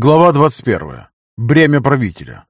Глава 21. Бремя правителя.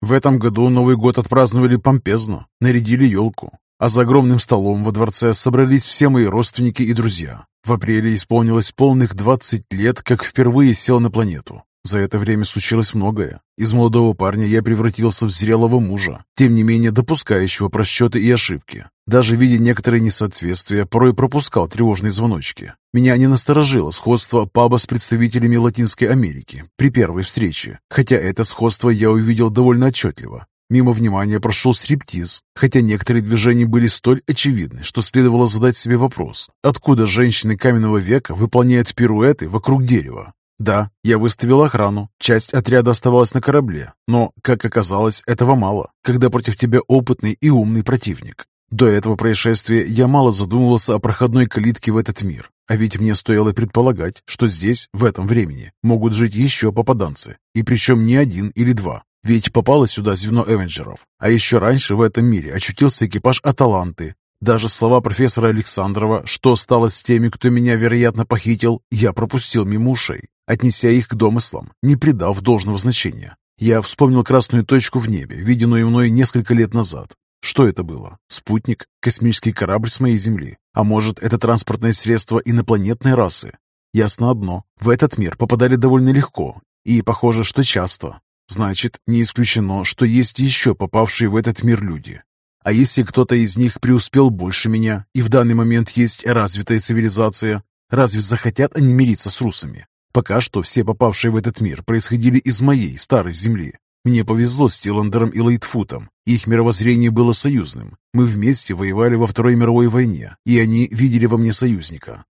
В этом году Новый год отпраздновали помпезно, нарядили елку, а за огромным столом во дворце собрались все мои родственники и друзья. В апреле исполнилось полных 20 лет, как впервые сел на планету. За это время случилось многое. Из молодого парня я превратился в зрелого мужа, тем не менее допускающего просчеты и ошибки. Даже видя некоторые несоответствия, порой пропускал тревожные звоночки. Меня не насторожило сходство паба с представителями Латинской Америки при первой встрече, хотя это сходство я увидел довольно отчетливо. Мимо внимания прошел стриптиз, хотя некоторые движения были столь очевидны, что следовало задать себе вопрос, откуда женщины каменного века выполняют пируэты вокруг дерева. Да, я выставил охрану, часть отряда оставалась на корабле, но, как оказалось, этого мало, когда против тебя опытный и умный противник. До этого происшествия я мало задумывался о проходной калитке в этот мир, а ведь мне стоило предполагать, что здесь, в этом времени, могут жить еще попаданцы, и причем не один или два, ведь попало сюда звено Эвенджеров. А еще раньше в этом мире очутился экипаж Аталанты. Даже слова профессора Александрова, что стало с теми, кто меня, вероятно, похитил, я пропустил мимо ушей отнеся их к домыслам, не придав должного значения. Я вспомнил красную точку в небе, виденную мной несколько лет назад. Что это было? Спутник? Космический корабль с моей Земли? А может, это транспортное средство инопланетной расы? Ясно одно, в этот мир попадали довольно легко, и похоже, что часто. Значит, не исключено, что есть еще попавшие в этот мир люди. А если кто-то из них преуспел больше меня, и в данный момент есть развитая цивилизация, разве захотят они мириться с русами? Пока что все попавшие в этот мир происходили из моей старой земли. Мне повезло с Тиландером и Лейтфутом. Их мировоззрение было союзным. Мы вместе воевали во Второй мировой войне, и они видели во мне союзника.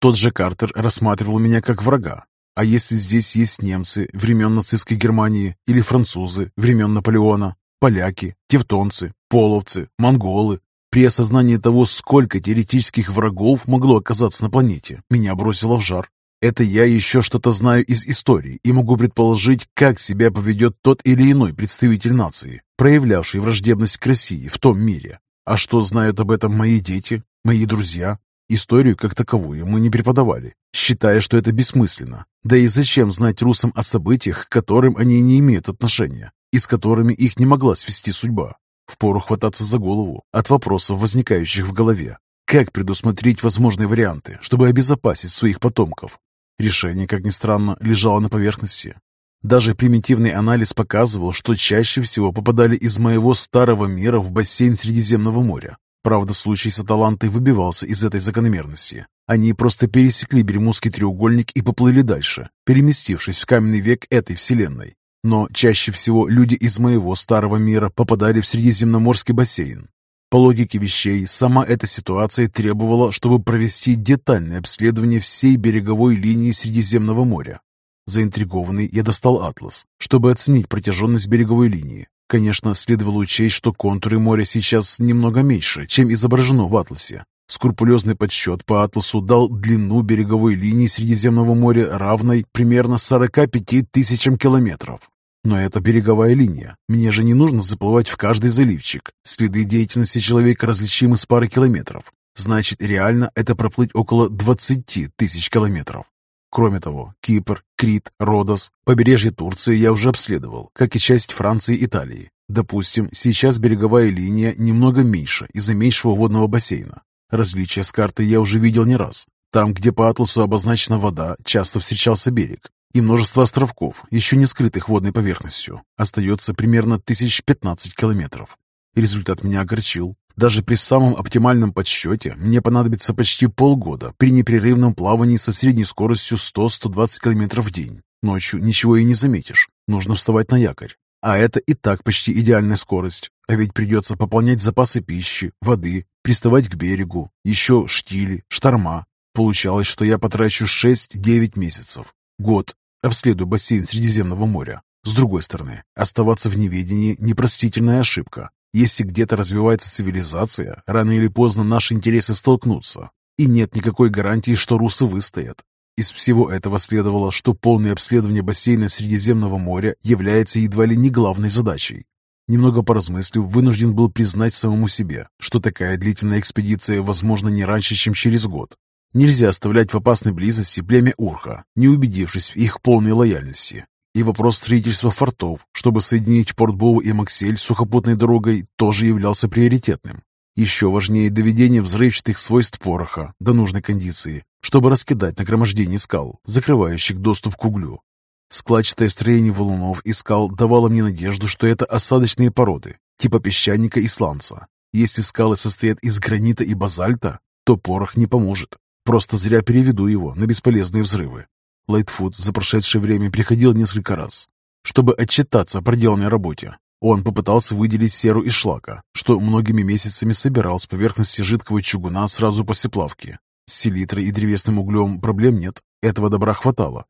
Тот же Картер рассматривал меня как врага. А если здесь есть немцы времен нацистской Германии или французы времен Наполеона, поляки, тевтонцы, половцы, монголы, при осознании того, сколько теоретических врагов могло оказаться на планете, меня бросило в жар. Это я еще что-то знаю из истории и могу предположить, как себя поведет тот или иной представитель нации, проявлявший враждебность к России в том мире. А что знают об этом мои дети, мои друзья? Историю как таковую мы не преподавали, считая, что это бессмысленно. Да и зачем знать русам о событиях, к которым они не имеют отношения, и с которыми их не могла свести судьба? Впору хвататься за голову от вопросов, возникающих в голове. Как предусмотреть возможные варианты, чтобы обезопасить своих потомков? Решение, как ни странно, лежало на поверхности. Даже примитивный анализ показывал, что чаще всего попадали из моего старого мира в бассейн Средиземного моря. Правда, случай с Аталантой выбивался из этой закономерности. Они просто пересекли Бермудский треугольник и поплыли дальше, переместившись в каменный век этой вселенной. Но чаще всего люди из моего старого мира попадали в Средиземноморский бассейн. По логике вещей, сама эта ситуация требовала, чтобы провести детальное обследование всей береговой линии Средиземного моря. Заинтригованный, я достал атлас, чтобы оценить протяженность береговой линии. Конечно, следовало учесть, что контуры моря сейчас немного меньше, чем изображено в атласе. Скрупулезный подсчет по атласу дал длину береговой линии Средиземного моря равной примерно 45 тысячам километров. Но это береговая линия. Мне же не нужно заплывать в каждый заливчик. Следы деятельности человека различимы с пары километров. Значит, реально это проплыть около 20 тысяч километров. Кроме того, Кипр, Крит, Родос, побережье Турции я уже обследовал, как и часть Франции и Италии. Допустим, сейчас береговая линия немного меньше из-за меньшего водного бассейна. Различия с картой я уже видел не раз. Там, где по атласу обозначена вода, часто встречался берег и множество островков, еще не скрытых водной поверхностью. Остается примерно тысяч пятнадцать километров. результат меня огорчил. Даже при самом оптимальном подсчете мне понадобится почти полгода при непрерывном плавании со средней скоростью 100-120 км в день. Ночью ничего и не заметишь. Нужно вставать на якорь. А это и так почти идеальная скорость. А ведь придется пополнять запасы пищи, воды, приставать к берегу, еще штили, шторма. Получалось, что я потрачу 6-9 месяцев. Год. Обследую бассейн Средиземного моря. С другой стороны, оставаться в неведении – непростительная ошибка. Если где-то развивается цивилизация, рано или поздно наши интересы столкнутся. И нет никакой гарантии, что русы выстоят. Из всего этого следовало, что полное обследование бассейна Средиземного моря является едва ли не главной задачей. Немного поразмыслив, вынужден был признать самому себе, что такая длительная экспедиция возможна не раньше, чем через год. Нельзя оставлять в опасной близости племя Урха, не убедившись в их полной лояльности. И вопрос строительства фортов, чтобы соединить Портбоу и Максель сухопутной дорогой, тоже являлся приоритетным. Еще важнее доведение взрывчатых свойств пороха до нужной кондиции, чтобы раскидать нагромождение скал, закрывающих доступ к углю. Складчатое строение валунов и скал давало мне надежду, что это осадочные породы, типа песчаника и сланца. Если скалы состоят из гранита и базальта, то порох не поможет. Просто зря переведу его на бесполезные взрывы. Лайтфуд за прошедшее время приходил несколько раз, чтобы отчитаться о проделанной работе. Он попытался выделить серу из шлака, что многими месяцами собирал с поверхности жидкого чугуна сразу после плавки. С селитрой и древесным углем проблем нет, этого добра хватало.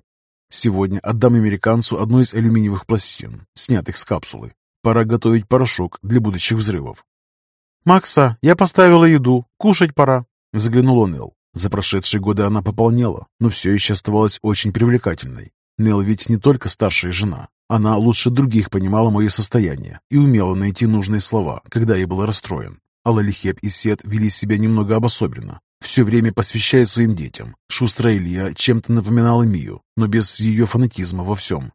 Сегодня отдам американцу одну из алюминиевых пластин, снятых с капсулы. Пора готовить порошок для будущих взрывов. «Макса, я поставила еду. Кушать пора», — заглянула Нелл. За прошедшие годы она пополнела, но все еще оставалась очень привлекательной. Нелл ведь не только старшая жена. Она лучше других понимала мое состояние и умела найти нужные слова, когда я был расстроен. А Лалихеп и Сет вели себя немного обособленно, все время посвящая своим детям. Шустрая Илья чем-то напоминала Мию, но без ее фанатизма во всем.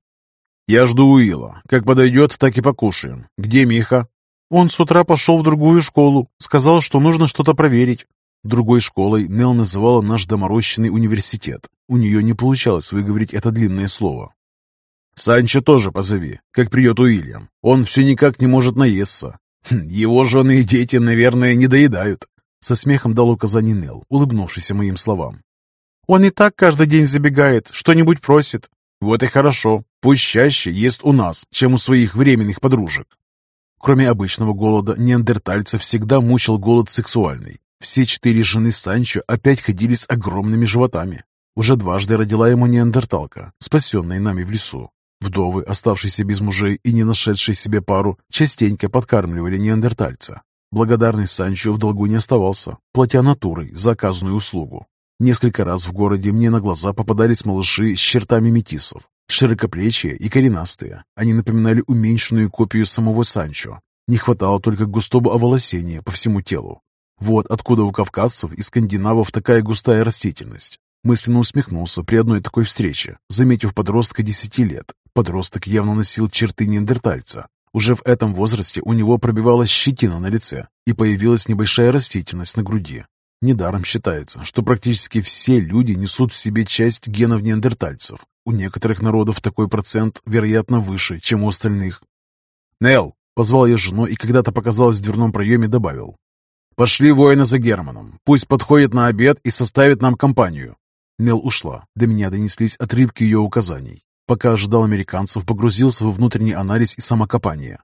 «Я жду Уилла. Как подойдет, так и покушаем. Где Миха?» «Он с утра пошел в другую школу. Сказал, что нужно что-то проверить». Другой школой Нел называла наш доморощенный университет. У нее не получалось выговорить это длинное слово. «Санчо тоже позови, как придет Уильям. Он все никак не может наесться. Хм, его жены и дети, наверное, не доедают». Со смехом дал указание Нел, улыбнувшийся моим словам. «Он и так каждый день забегает, что-нибудь просит». «Вот и хорошо. Пусть чаще ест у нас, чем у своих временных подружек». Кроме обычного голода, неандертальца всегда мучил голод сексуальный. Все четыре жены Санчо опять ходили с огромными животами. Уже дважды родила ему неандерталка, спасенная нами в лесу. Вдовы, оставшиеся без мужей и не нашедшие себе пару, частенько подкармливали неандертальца. Благодарный Санчо в долгу не оставался, платя натурой за оказанную услугу. Несколько раз в городе мне на глаза попадались малыши с чертами метисов, широкоплечие и коренастые. Они напоминали уменьшенную копию самого Санчо. Не хватало только густого оволосения по всему телу. Вот откуда у кавказцев и скандинавов такая густая растительность. Мысленно усмехнулся при одной такой встрече, заметив подростка десяти лет. Подросток явно носил черты неандертальца, уже в этом возрасте у него пробивалась щетина на лице и появилась небольшая растительность на груди. Недаром считается, что практически все люди несут в себе часть генов неандертальцев. У некоторых народов такой процент, вероятно, выше, чем у остальных. «Нелл!» — позвал я жену и когда-то показалось в дверном проеме добавил. «Пошли воины за Германом. Пусть подходит на обед и составит нам компанию». Нелл ушла. До меня донеслись отрывки ее указаний. Пока ожидал американцев, погрузился во внутренний анализ и самокопание.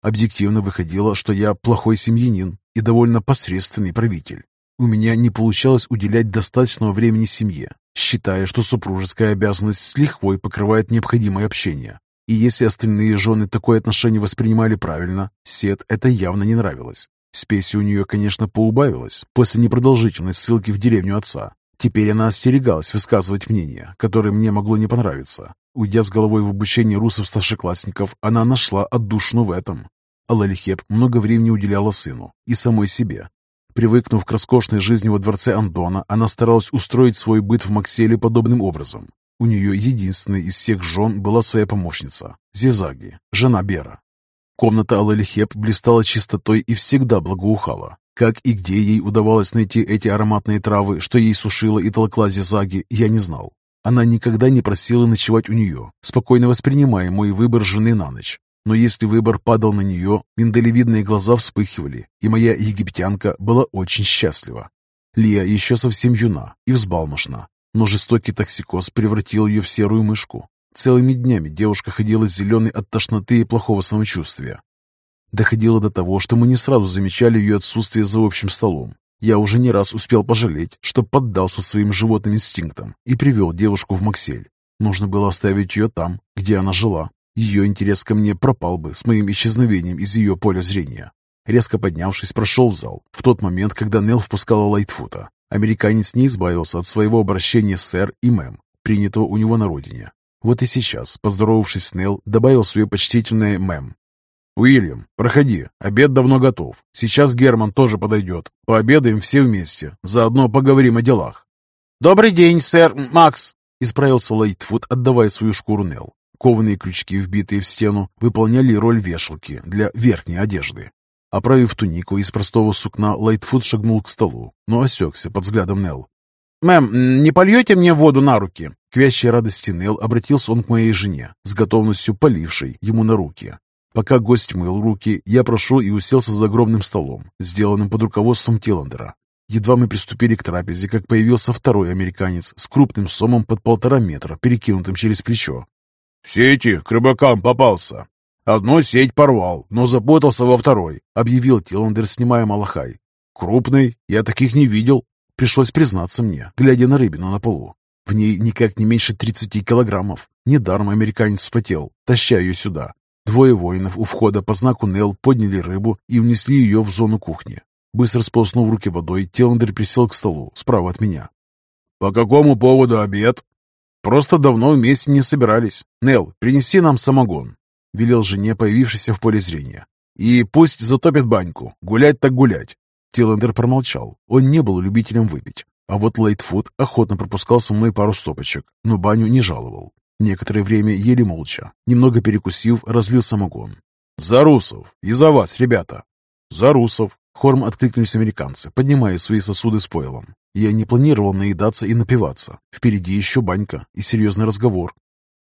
Объективно выходило, что я плохой семьянин и довольно посредственный правитель. У меня не получалось уделять достаточного времени семье, считая, что супружеская обязанность с лихвой покрывает необходимое общение. И если остальные жены такое отношение воспринимали правильно, Сет это явно не нравилось. Спеси у нее, конечно, поубавилась после непродолжительной ссылки в деревню отца. Теперь она остерегалась высказывать мнение, которое мне могло не понравиться. Уйдя с головой в обучение русов-старшеклассников, она нашла отдушину в этом. Алалихеп много времени уделяла сыну и самой себе. Привыкнув к роскошной жизни во дворце Андона, она старалась устроить свой быт в Макселе подобным образом. У нее единственной из всех жен была своя помощница – Зизаги, жена Бера. Комната Алалихеп блистала чистотой и всегда благоухала. Как и где ей удавалось найти эти ароматные травы, что ей сушила и толкла Зизаги, я не знал. Она никогда не просила ночевать у нее, спокойно воспринимая мой выбор жены на ночь. Но если выбор падал на нее, миндалевидные глаза вспыхивали, и моя египтянка была очень счастлива. Лия еще совсем юна и взбалмошна, но жестокий токсикоз превратил ее в серую мышку. Целыми днями девушка ходила зеленой от тошноты и плохого самочувствия. Доходило до того, что мы не сразу замечали ее отсутствие за общим столом, я уже не раз успел пожалеть, что поддался своим животным инстинктам и привел девушку в Максель. Нужно было оставить ее там, где она жила. Ее интерес ко мне пропал бы с моим исчезновением из ее поля зрения. Резко поднявшись, прошел в зал. В тот момент, когда Нелл впускала Лайтфута, американец не избавился от своего обращения сэр и мэм, принятого у него на родине. Вот и сейчас, поздоровавшись с Нелл, добавил свое почтительное мэм, «Уильям, проходи, обед давно готов. Сейчас Герман тоже подойдет. Пообедаем все вместе, заодно поговорим о делах». «Добрый день, сэр Макс!» — исправился Лайтфуд, отдавая свою шкуру Нелл. Кованые крючки, вбитые в стену, выполняли роль вешалки для верхней одежды. Оправив тунику из простого сукна, Лайтфуд шагнул к столу, но осекся под взглядом Нелл. «Мэм, не польете мне воду на руки?» К вящей радости Нелл обратился он к моей жене, с готовностью полившей ему на руки. Пока гость мыл руки, я прошел и уселся за огромным столом, сделанным под руководством Тиландера. Едва мы приступили к трапезе, как появился второй американец с крупным сомом под полтора метра, перекинутым через плечо. «В сети к рыбакам попался. Одну сеть порвал, но запутался во второй», — объявил Тиландер, снимая малахай. «Крупный, я таких не видел. Пришлось признаться мне, глядя на рыбину на полу. В ней никак не меньше 30 килограммов. Недаром американец вспотел, таща ее сюда. Двое воинов у входа по знаку Нел подняли рыбу и унесли ее в зону кухни. Быстро сполоснув руки водой, Теландер присел к столу, справа от меня. «По какому поводу обед?» «Просто давно вместе не собирались. Нел, принеси нам самогон», — велел жене, появившейся в поле зрения. «И пусть затопит баньку. Гулять так гулять. Тиландер промолчал. Он не был любителем выпить. А вот Лайтфуд охотно пропускал со мной пару стопочек, но баню не жаловал. Некоторое время ели молча. Немного перекусив, разлил самогон. «За русов! И за вас, ребята!» «За русов!» Хорм откликнулись американцы, поднимая свои сосуды с пойлом. Я не планировал наедаться и напиваться. Впереди еще банька и серьезный разговор.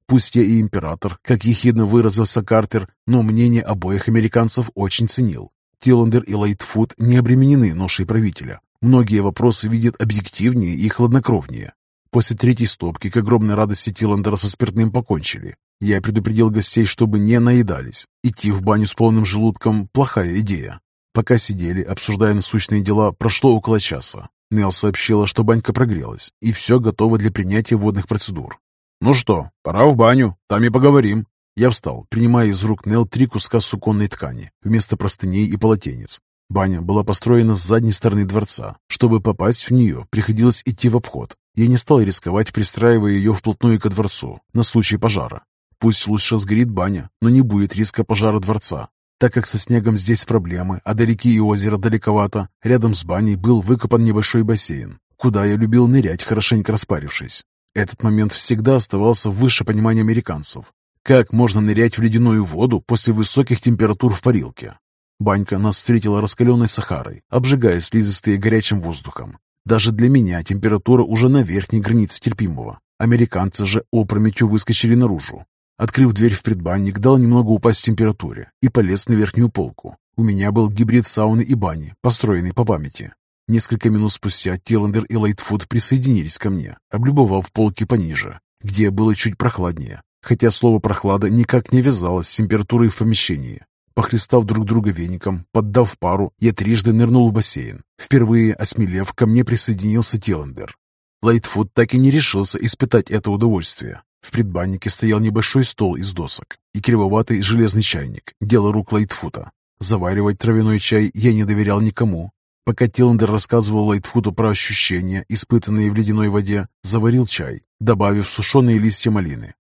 Пусть я и император, как ехидно выразился Картер, но мнение обоих американцев очень ценил. Тиллендер и Лайтфуд не обременены ношей правителя. Многие вопросы видят объективнее и хладнокровнее. После третьей стопки, к огромной радости Тиллендера со спиртным покончили. Я предупредил гостей, чтобы не наедались. Идти в баню с полным желудком – плохая идея. Пока сидели, обсуждая насущные дела, прошло около часа. Нел сообщила, что банька прогрелась, и все готово для принятия водных процедур. «Ну что, пора в баню, там и поговорим», я встал, принимая из рук Нел три куска суконной ткани вместо простыней и полотенец. Баня была построена с задней стороны дворца. Чтобы попасть в нее, приходилось идти в обход. Я не стал рисковать, пристраивая ее вплотную ко дворцу, на случай пожара. Пусть лучше сгорит баня, но не будет риска пожара дворца. Так как со снегом здесь проблемы, а до реки и озера далековато, рядом с баней был выкопан небольшой бассейн, куда я любил нырять, хорошенько распарившись. Этот момент всегда оставался выше понимания американцев. Как можно нырять в ледяную воду после высоких температур в парилке? Банька нас встретила раскаленной сахарой, обжигая слизистые горячим воздухом. Даже для меня температура уже на верхней границе терпимого. Американцы же опрометью выскочили наружу. Открыв дверь в предбанник, дал немного упасть температуре и полез на верхнюю полку. У меня был гибрид сауны и бани, построенный по памяти. Несколько минут спустя Тиллендер и Лайтфуд присоединились ко мне, облюбовав полки пониже, где было чуть прохладнее хотя слово «прохлада» никак не вязалось с температурой в помещении. Похлестав друг друга веником, поддав пару, я трижды нырнул в бассейн. Впервые, осмелев, ко мне присоединился Теландер. Лайтфуд так и не решился испытать это удовольствие. В предбаннике стоял небольшой стол из досок и кривоватый железный чайник, дело рук Лайтфута. Заваривать травяной чай я не доверял никому. Пока Тиллендер рассказывал Лайтфуту про ощущения, испытанные в ледяной воде, заварил чай, добавив сушеные листья малины.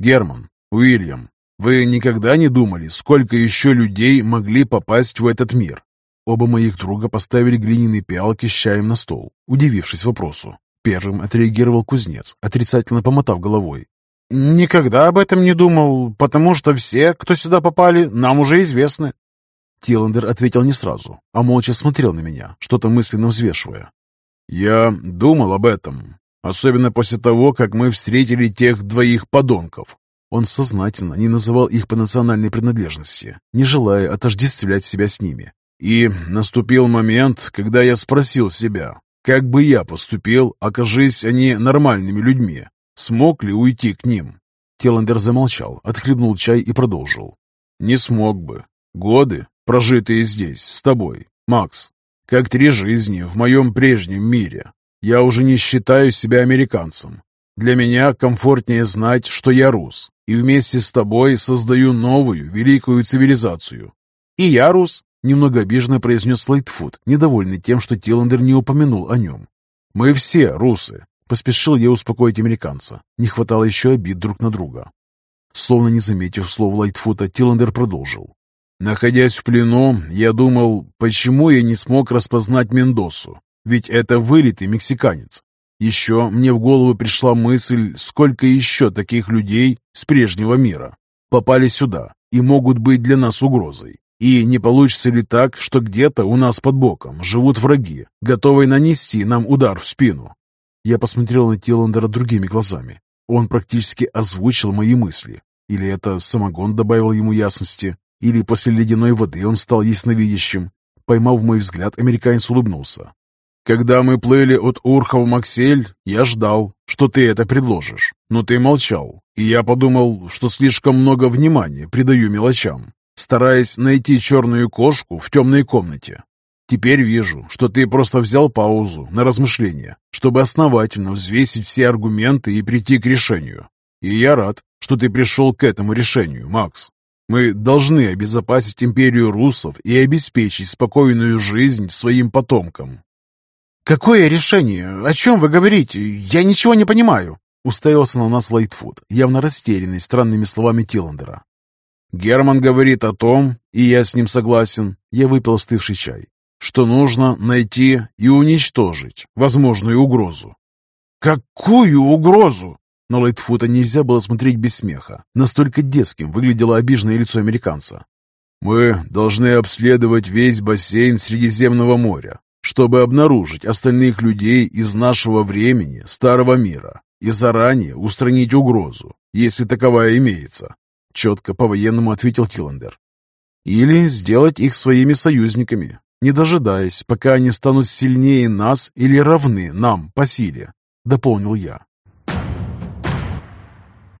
Герман, Уильям, вы никогда не думали, сколько еще людей могли попасть в этот мир? Оба моих друга поставили глиняные пиалки с чаем на стол, удивившись вопросу. Первым отреагировал кузнец, отрицательно помотав головой. «Никогда об этом не думал, потому что все, кто сюда попали, нам уже известны». Тиландер ответил не сразу, а молча смотрел на меня, что-то мысленно взвешивая. «Я думал об этом, Особенно после того, как мы встретили тех двоих подонков. Он сознательно не называл их по национальной принадлежности, не желая отождествлять себя с ними. И наступил момент, когда я спросил себя, как бы я поступил, окажись они нормальными людьми, смог ли уйти к ним? Теландер замолчал, отхлебнул чай и продолжил. «Не смог бы. Годы, прожитые здесь, с тобой, Макс, как три жизни в моем прежнем мире, я уже не считаю себя американцем. Для меня комфортнее знать, что я рус, и вместе с тобой создаю новую, великую цивилизацию. И я рус, немного обиженно произнес Лайтфуд, недовольный тем, что Тиландер не упомянул о нем. Мы все русы, поспешил я успокоить американца. Не хватало еще обид друг на друга. Словно не заметив слов Лайтфута, Тиландер продолжил. Находясь в плену, я думал, почему я не смог распознать Мендосу, ведь это вылитый мексиканец. Еще мне в голову пришла мысль, сколько еще таких людей с прежнего мира попали сюда и могут быть для нас угрозой. И не получится ли так, что где-то у нас под боком живут враги, готовые нанести нам удар в спину? Я посмотрел на Тиландера другими глазами. Он практически озвучил мои мысли. Или это самогон добавил ему ясности, или после ледяной воды он стал ясновидящим. Поймав мой взгляд, американец улыбнулся. Когда мы плыли от Урха в Максель, я ждал, что ты это предложишь, но ты молчал, и я подумал, что слишком много внимания придаю мелочам, стараясь найти черную кошку в темной комнате. Теперь вижу, что ты просто взял паузу на размышление, чтобы основательно взвесить все аргументы и прийти к решению. И я рад, что ты пришел к этому решению, Макс. Мы должны обезопасить империю русов и обеспечить спокойную жизнь своим потомкам, «Какое решение? О чем вы говорите? Я ничего не понимаю!» Уставился на нас Лайтфуд, явно растерянный странными словами Тиллендера. «Герман говорит о том, и я с ним согласен, я выпил остывший чай, что нужно найти и уничтожить возможную угрозу». «Какую угрозу?» На Лайтфута нельзя было смотреть без смеха. Настолько детским выглядело обиженное лицо американца. «Мы должны обследовать весь бассейн Средиземного моря, чтобы обнаружить остальных людей из нашего времени, старого мира, и заранее устранить угрозу, если таковая имеется», — четко по-военному ответил Тиландер. «Или сделать их своими союзниками, не дожидаясь, пока они станут сильнее нас или равны нам по силе», — дополнил я.